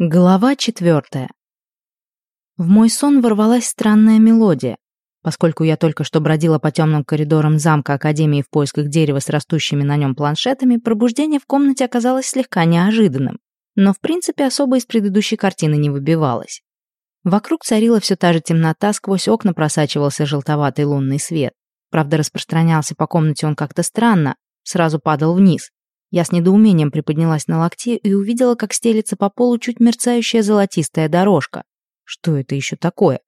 Глава четвертая. В мой сон ворвалась странная мелодия. Поскольку я только что бродила по темным коридорам замка Академии в поисках дерева с растущими на нем планшетами, пробуждение в комнате оказалось слегка неожиданным. Но, в принципе, особо из предыдущей картины не выбивалось. Вокруг царила все та же темнота, сквозь окна просачивался желтоватый лунный свет. Правда, распространялся по комнате он как-то странно, сразу падал вниз. Я с недоумением приподнялась на локте и увидела, как стелится по полу чуть мерцающая золотистая дорожка. Что это еще такое?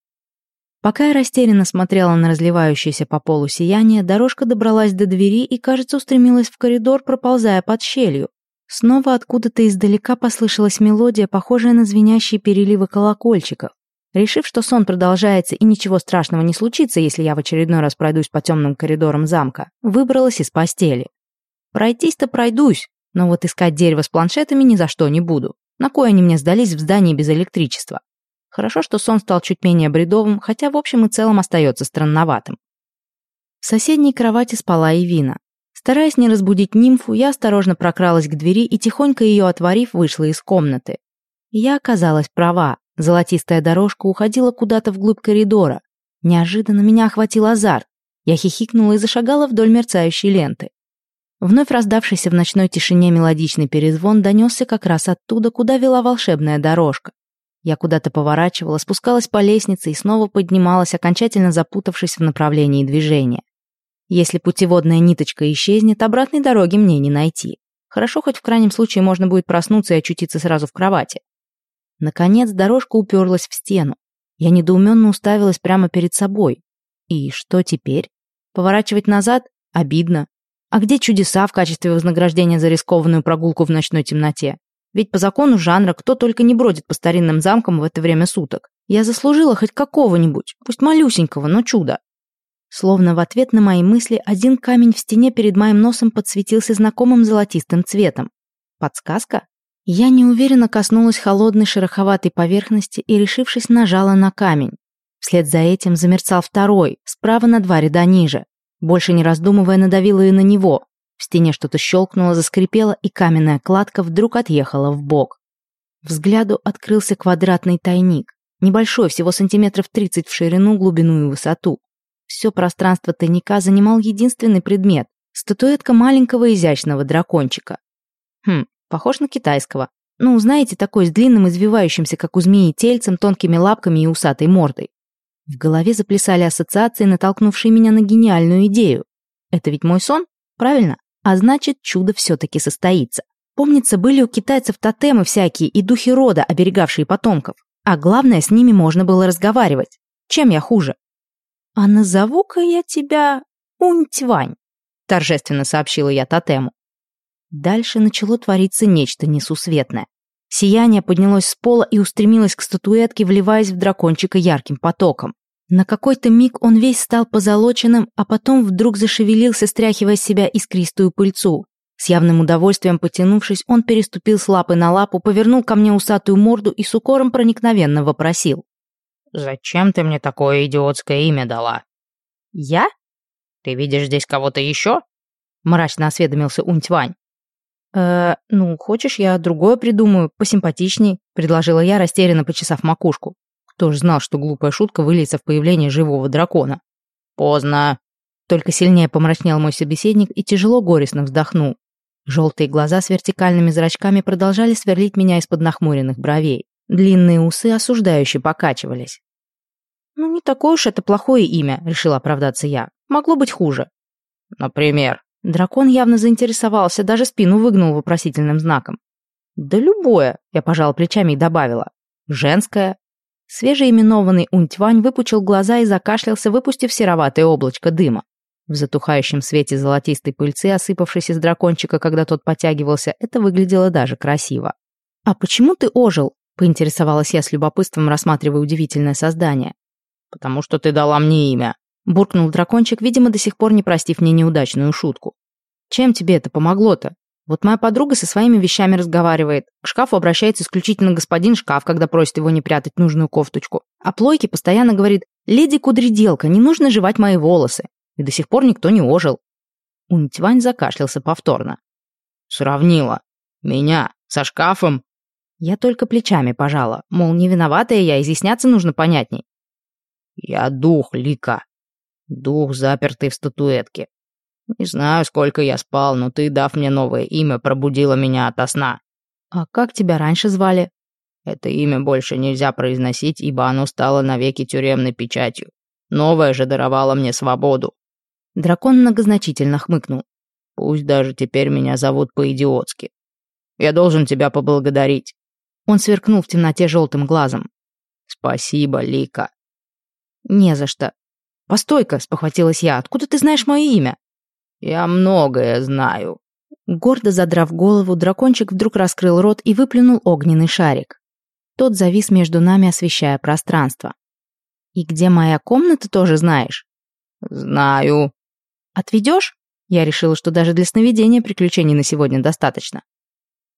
Пока я растерянно смотрела на разливающееся по полу сияние, дорожка добралась до двери и, кажется, устремилась в коридор, проползая под щелью. Снова откуда-то издалека послышалась мелодия, похожая на звенящие переливы колокольчиков. Решив, что сон продолжается и ничего страшного не случится, если я в очередной раз пройдусь по темным коридорам замка, выбралась из постели. Пройтись-то пройдусь, но вот искать дерево с планшетами ни за что не буду. На кое они мне сдались в здании без электричества? Хорошо, что сон стал чуть менее бредовым, хотя в общем и целом остается странноватым. В соседней кровати спала Ивина. Стараясь не разбудить нимфу, я осторожно прокралась к двери и, тихонько ее отворив, вышла из комнаты. Я оказалась права. Золотистая дорожка уходила куда-то вглубь коридора. Неожиданно меня охватил азарт. Я хихикнула и зашагала вдоль мерцающей ленты. Вновь раздавшийся в ночной тишине мелодичный перезвон донесся как раз оттуда, куда вела волшебная дорожка. Я куда-то поворачивала, спускалась по лестнице и снова поднималась, окончательно запутавшись в направлении движения. Если путеводная ниточка исчезнет, обратной дороги мне не найти. Хорошо, хоть в крайнем случае можно будет проснуться и очутиться сразу в кровати. Наконец дорожка уперлась в стену. Я недоуменно уставилась прямо перед собой. И что теперь? Поворачивать назад? Обидно. А где чудеса в качестве вознаграждения за рискованную прогулку в ночной темноте? Ведь по закону жанра кто только не бродит по старинным замкам в это время суток. Я заслужила хоть какого-нибудь, пусть малюсенького, но чуда. Словно в ответ на мои мысли один камень в стене перед моим носом подсветился знакомым золотистым цветом. Подсказка? Я неуверенно коснулась холодной шероховатой поверхности и, решившись, нажала на камень. Вслед за этим замерцал второй, справа на два ряда ниже. Больше не раздумывая, надавила и на него. В стене что-то щелкнуло, заскрипело, и каменная кладка вдруг отъехала в бок. Взгляду открылся квадратный тайник. Небольшой, всего сантиметров 30 в ширину, глубину и высоту. Все пространство тайника занимал единственный предмет — статуэтка маленького изящного дракончика. Хм, похож на китайского. Ну, знаете, такой с длинным извивающимся, как у змеи, тельцем, тонкими лапками и усатой мордой. В голове заплясали ассоциации, натолкнувшие меня на гениальную идею. Это ведь мой сон, правильно? А значит, чудо все-таки состоится. Помнится, были у китайцев тотемы всякие и духи рода, оберегавшие потомков. А главное, с ними можно было разговаривать. Чем я хуже? «А назову-ка я тебя Унтьвань», — торжественно сообщила я тотему. Дальше начало твориться нечто несусветное. Сияние поднялось с пола и устремилось к статуэтке, вливаясь в дракончика ярким потоком. На какой-то миг он весь стал позолоченным, а потом вдруг зашевелился, стряхивая с себя искристую пыльцу. С явным удовольствием потянувшись, он переступил с лапы на лапу, повернул ко мне усатую морду и с укором проникновенно вопросил. «Зачем ты мне такое идиотское имя дала?» «Я?» «Ты видишь здесь кого-то еще?» Мрачно осведомился Унтьвань. «Э, ну, хочешь, я другое придумаю, посимпатичней», предложила я, растерянно почесав макушку. Кто ж знал, что глупая шутка выльется в появление живого дракона? «Поздно», только сильнее помрачнел мой собеседник и тяжело горестно вздохнул. Желтые глаза с вертикальными зрачками продолжали сверлить меня из-под нахмуренных бровей. Длинные усы осуждающе покачивались. «Ну, не такое уж это плохое имя», — решила оправдаться я. «Могло быть хуже». «Например?» Дракон явно заинтересовался, даже спину выгнул вопросительным знаком. «Да любое», — я пожала плечами и добавила. «Женское». Свежеименованный Унтьвань выпучил глаза и закашлялся, выпустив сероватое облачко дыма. В затухающем свете золотистой пыльцы, осыпавшейся с дракончика, когда тот потягивался, это выглядело даже красиво. «А почему ты ожил?» — поинтересовалась я с любопытством, рассматривая удивительное создание. «Потому что ты дала мне имя», буркнул дракончик, видимо, до сих пор не простив мне неудачную шутку. «Чем тебе это помогло-то? Вот моя подруга со своими вещами разговаривает. К шкафу обращается исключительно господин шкаф, когда просит его не прятать нужную кофточку. А Плойке постоянно говорит «Леди Кудределка, не нужно жевать мои волосы». И до сих пор никто не ожил». Унтьвань закашлялся повторно. «Сравнила. Меня со шкафом?» Я только плечами пожала, мол, не виноватая я, изъясняться нужно понятней. Я дух, Лика. Дух, запертый в статуэтке. Не знаю, сколько я спал, но ты, дав мне новое имя, пробудила меня ото сна. А как тебя раньше звали? Это имя больше нельзя произносить, ибо оно стало навеки тюремной печатью. Новое же даровало мне свободу. Дракон многозначительно хмыкнул. Пусть даже теперь меня зовут по-идиотски. Я должен тебя поблагодарить. Он сверкнул в темноте желтым глазом. Спасибо, Лика. Не за что. Постой-ка, спохватилась я, откуда ты знаешь мое имя? Я многое знаю. Гордо задрав голову, дракончик вдруг раскрыл рот и выплюнул огненный шарик. Тот завис между нами, освещая пространство. «И где моя комната, тоже знаешь?» «Знаю». «Отведешь?» Я решила, что даже для сновидения приключений на сегодня достаточно.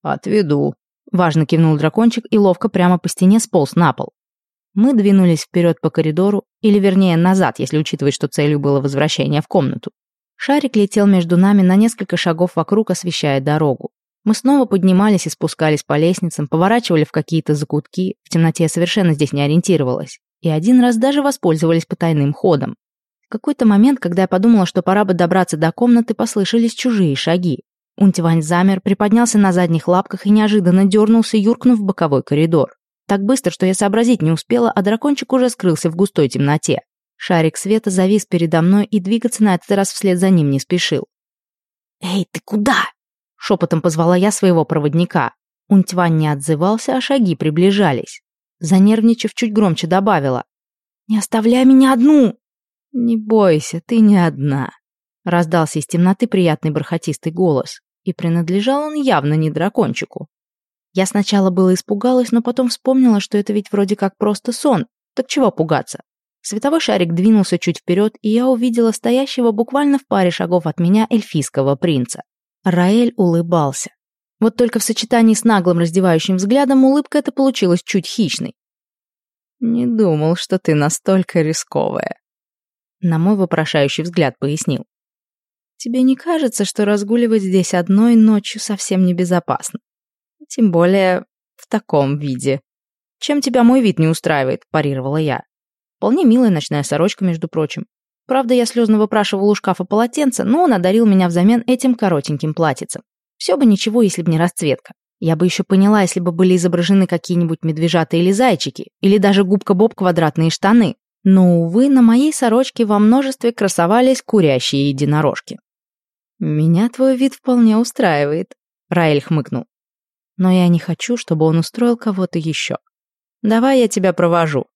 «Отведу», — важно кивнул дракончик и ловко прямо по стене сполз на пол. Мы двинулись вперед по коридору, или вернее назад, если учитывать, что целью было возвращение в комнату. Шарик летел между нами на несколько шагов вокруг, освещая дорогу. Мы снова поднимались и спускались по лестницам, поворачивали в какие-то закутки, в темноте я совершенно здесь не ориентировалась, и один раз даже воспользовались потайным ходом. В какой-то момент, когда я подумала, что пора бы добраться до комнаты, послышались чужие шаги. Унтивань замер, приподнялся на задних лапках и неожиданно дернулся, юркнув в боковой коридор. Так быстро, что я сообразить не успела, а дракончик уже скрылся в густой темноте. Шарик света завис передо мной и двигаться на этот раз вслед за ним не спешил. «Эй, ты куда?» Шепотом позвала я своего проводника. Унтьван не отзывался, а шаги приближались. Занервничав, чуть громче добавила. «Не оставляй меня одну!» «Не бойся, ты не одна», — раздался из темноты приятный бархатистый голос, и принадлежал он явно не дракончику. Я сначала было испугалась, но потом вспомнила, что это ведь вроде как просто сон, так чего пугаться? Световой шарик двинулся чуть вперед, и я увидела стоящего буквально в паре шагов от меня эльфийского принца. Раэль улыбался. Вот только в сочетании с наглым раздевающим взглядом улыбка эта получилась чуть хищной. «Не думал, что ты настолько рисковая», — на мой вопрошающий взгляд пояснил. «Тебе не кажется, что разгуливать здесь одной ночью совсем небезопасно? Тем более в таком виде. Чем тебя мой вид не устраивает?» – парировала я. Вполне милая ночная сорочка, между прочим. Правда, я слезно выпрашивала у шкафа полотенце, но он одарил меня взамен этим коротеньким платьицем. Все бы ничего, если бы не расцветка. Я бы еще поняла, если бы были изображены какие-нибудь медвежата или зайчики, или даже губка-боб квадратные штаны. Но, увы, на моей сорочке во множестве красовались курящие единорожки. «Меня твой вид вполне устраивает», — Раэль хмыкнул. «Но я не хочу, чтобы он устроил кого-то еще. Давай я тебя провожу.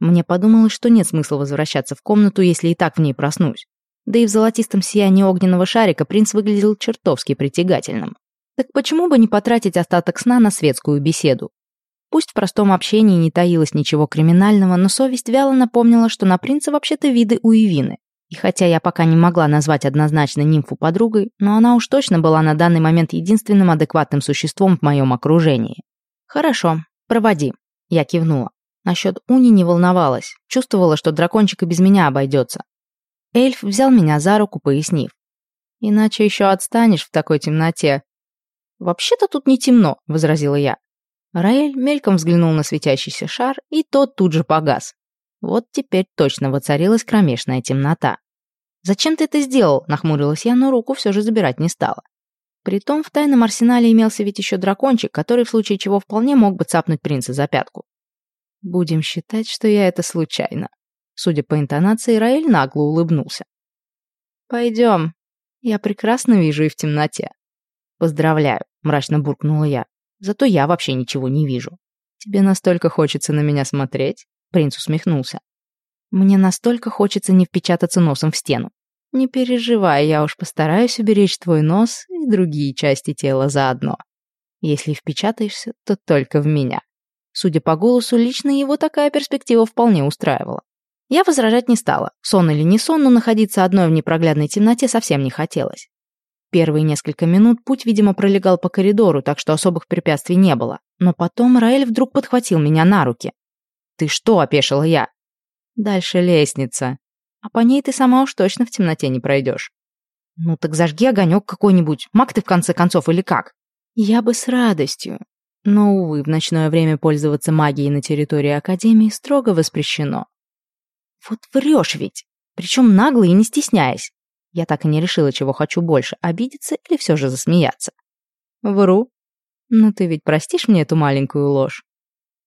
Мне подумалось, что нет смысла возвращаться в комнату, если и так в ней проснусь. Да и в золотистом сиянии огненного шарика принц выглядел чертовски притягательным. Так почему бы не потратить остаток сна на светскую беседу? Пусть в простом общении не таилось ничего криминального, но совесть вяло напомнила, что на принца вообще-то виды уявины. И хотя я пока не могла назвать однозначно нимфу подругой, но она уж точно была на данный момент единственным адекватным существом в моем окружении. «Хорошо, проводи», — я кивнула. Насчет Уни не волновалась, чувствовала, что дракончик и без меня обойдется. Эльф взял меня за руку, пояснив. «Иначе еще отстанешь в такой темноте». «Вообще-то тут не темно», — возразила я. Раэль мельком взглянул на светящийся шар, и тот тут же погас. Вот теперь точно воцарилась кромешная темнота. «Зачем ты это сделал?» — нахмурилась я, но руку все же забирать не стала. Притом в тайном арсенале имелся ведь еще дракончик, который в случае чего вполне мог бы цапнуть принца за пятку. Будем считать, что я это случайно. Судя по интонации, Раэль нагло улыбнулся. Пойдем. Я прекрасно вижу и в темноте. Поздравляю, мрачно буркнула я. Зато я вообще ничего не вижу. Тебе настолько хочется на меня смотреть? Принц усмехнулся. Мне настолько хочется не впечататься носом в стену. Не переживай, я уж постараюсь уберечь твой нос и другие части тела заодно. Если впечатаешься, то только в меня. Судя по голосу, лично его такая перспектива вполне устраивала. Я возражать не стала. Сон или не сон, но находиться одной в непроглядной темноте совсем не хотелось. Первые несколько минут путь, видимо, пролегал по коридору, так что особых препятствий не было. Но потом Раэль вдруг подхватил меня на руки. «Ты что?» – опешила я. «Дальше лестница. А по ней ты сама уж точно в темноте не пройдешь». «Ну так зажги огонек какой-нибудь. Маг ты в конце концов или как?» «Я бы с радостью. Но, увы, в ночное время пользоваться магией на территории Академии строго воспрещено. Вот врешь ведь, причем нагло и не стесняясь. Я так и не решила, чего хочу больше, обидеться или все же засмеяться. Вру. Ну ты ведь простишь мне эту маленькую ложь?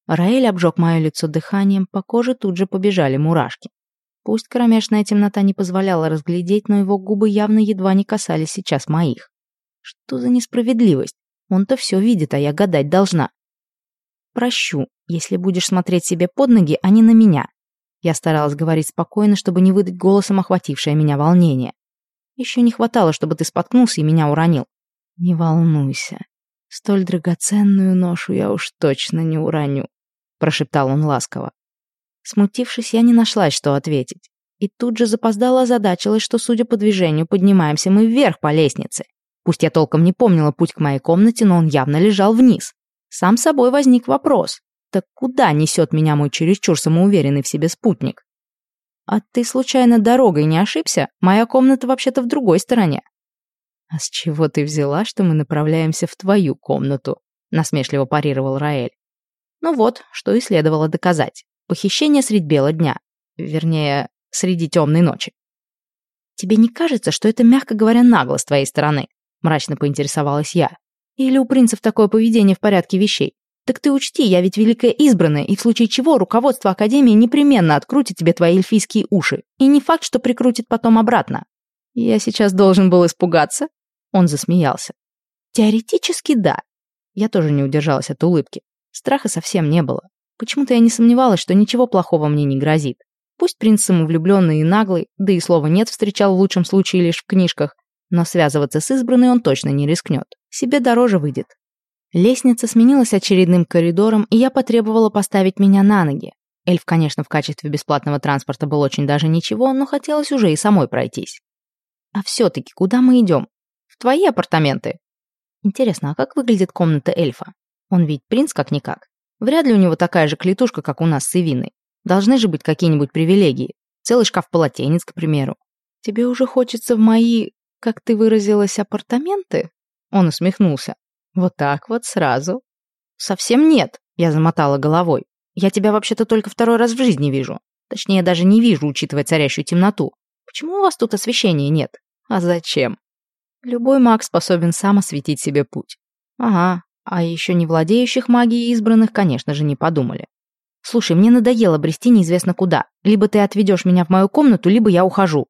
Раэль обжег мое лицо дыханием, по коже тут же побежали мурашки. Пусть кромешная темнота не позволяла разглядеть, но его губы явно едва не касались сейчас моих. Что за несправедливость? Он-то все видит, а я гадать должна. Прощу, если будешь смотреть себе под ноги, а не на меня. Я старалась говорить спокойно, чтобы не выдать голосом охватившее меня волнение. Еще не хватало, чтобы ты споткнулся и меня уронил. Не волнуйся. Столь драгоценную ношу я уж точно не уроню, прошептал он ласково. Смутившись, я не нашлась, что ответить. И тут же запоздала озадачилась, что, судя по движению, поднимаемся мы вверх по лестнице. Пусть я толком не помнила путь к моей комнате, но он явно лежал вниз. Сам собой возник вопрос. Так куда несет меня мой чересчур самоуверенный в себе спутник? «А ты случайно дорогой не ошибся? Моя комната вообще-то в другой стороне». «А с чего ты взяла, что мы направляемся в твою комнату?» насмешливо парировал Раэль. Ну вот, что и следовало доказать. Похищение средь бела дня. Вернее, среди темной ночи. «Тебе не кажется, что это, мягко говоря, нагло с твоей стороны?» Мрачно поинтересовалась я. «Или у принцев такое поведение в порядке вещей? Так ты учти, я ведь великая избранная, и в случае чего руководство Академии непременно открутит тебе твои эльфийские уши. И не факт, что прикрутит потом обратно. Я сейчас должен был испугаться? Он засмеялся. Теоретически да. Я тоже не удержалась от улыбки. Страха совсем не было. Почему-то я не сомневалась, что ничего плохого мне не грозит. Пусть принц самовлюбленный и наглый, да и слова «нет» встречал в лучшем случае лишь в книжках, но связываться с избранной он точно не рискнет. Себе дороже выйдет. Лестница сменилась очередным коридором, и я потребовала поставить меня на ноги. Эльф, конечно, в качестве бесплатного транспорта был очень даже ничего, но хотелось уже и самой пройтись. А все-таки куда мы идем? В твои апартаменты? Интересно, а как выглядит комната эльфа? Он ведь принц как-никак. Вряд ли у него такая же клетушка, как у нас с Ивиной. Должны же быть какие-нибудь привилегии. Целый шкаф полотенец, к примеру. Тебе уже хочется в мои, как ты выразилась, апартаменты? Он усмехнулся. Вот так вот сразу? Совсем нет, я замотала головой. Я тебя вообще-то только второй раз в жизни вижу. Точнее, даже не вижу, учитывая царящую темноту. Почему у вас тут освещения нет? А зачем? Любой маг способен сам осветить себе путь. Ага, а еще не владеющих магией избранных, конечно же, не подумали. Слушай, мне надоело брести неизвестно куда. Либо ты отведешь меня в мою комнату, либо я ухожу.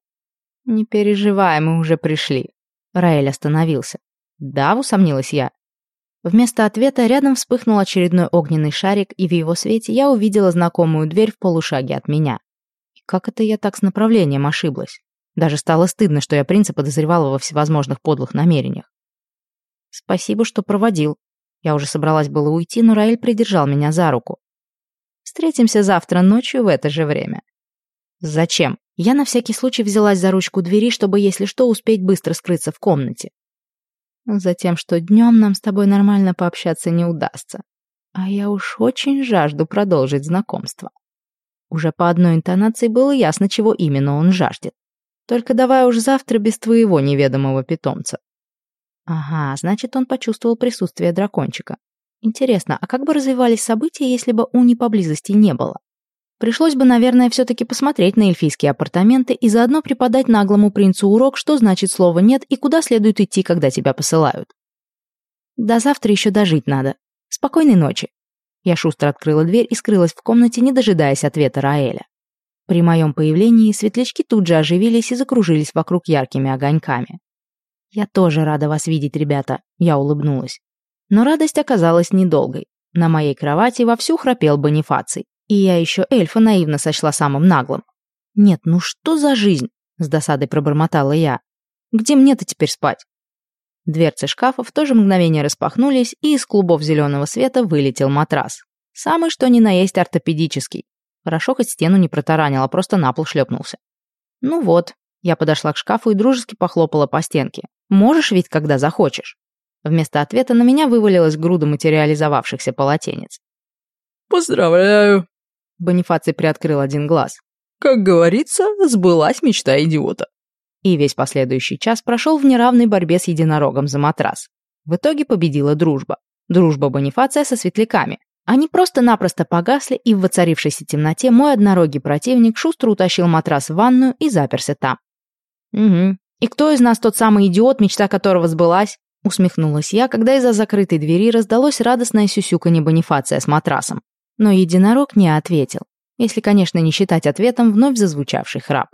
Не переживай, мы уже пришли. Раэль остановился. Да, усомнилась я. Вместо ответа рядом вспыхнул очередной огненный шарик, и в его свете я увидела знакомую дверь в полушаге от меня. И как это я так с направлением ошиблась? Даже стало стыдно, что я принца подозревала во всевозможных подлых намерениях. Спасибо, что проводил. Я уже собралась было уйти, но Раэль придержал меня за руку. Встретимся завтра ночью в это же время. Зачем? Я на всякий случай взялась за ручку двери, чтобы, если что, успеть быстро скрыться в комнате. Затем, что днем нам с тобой нормально пообщаться не удастся. А я уж очень жажду продолжить знакомство. Уже по одной интонации было ясно, чего именно он жаждет. Только давай уж завтра без твоего неведомого питомца. Ага, значит, он почувствовал присутствие дракончика. Интересно, а как бы развивались события, если бы Уни поблизости не было? Пришлось бы, наверное, все-таки посмотреть на эльфийские апартаменты и заодно преподать наглому принцу урок, что значит слово «нет» и куда следует идти, когда тебя посылают. До завтра еще дожить надо. Спокойной ночи. Я шустро открыла дверь и скрылась в комнате, не дожидаясь ответа Раэля. При моем появлении светлячки тут же оживились и закружились вокруг яркими огоньками. «Я тоже рада вас видеть, ребята», — я улыбнулась. Но радость оказалась недолгой. На моей кровати вовсю храпел Бонифаций. И я еще эльфа наивно сочла самым наглым. «Нет, ну что за жизнь?» — с досадой пробормотала я. «Где мне-то теперь спать?» Дверцы шкафа в то же мгновение распахнулись, и из клубов зеленого света вылетел матрас. Самый что ни на есть ортопедический. Хорошо хоть стену не протаранил, а просто на пол шлепнулся. «Ну вот», — я подошла к шкафу и дружески похлопала по стенке. «Можешь ведь, когда захочешь». Вместо ответа на меня вывалилась груда материализовавшихся полотенец. «Поздравляю», Бонифаций приоткрыл один глаз. «Как говорится, сбылась мечта идиота». И весь последующий час прошел в неравной борьбе с единорогом за матрас. В итоге победила дружба. Дружба Бонифация со светляками. Они просто-напросто погасли, и в воцарившейся темноте мой однорогий противник шустро утащил матрас в ванную и заперся там. «Угу. И кто из нас тот самый идиот, мечта которого сбылась?» Усмехнулась я, когда из-за закрытой двери раздалось радостное сюсюканье Бонифация с матрасом. Но единорог не ответил, если, конечно, не считать ответом вновь зазвучавший храп.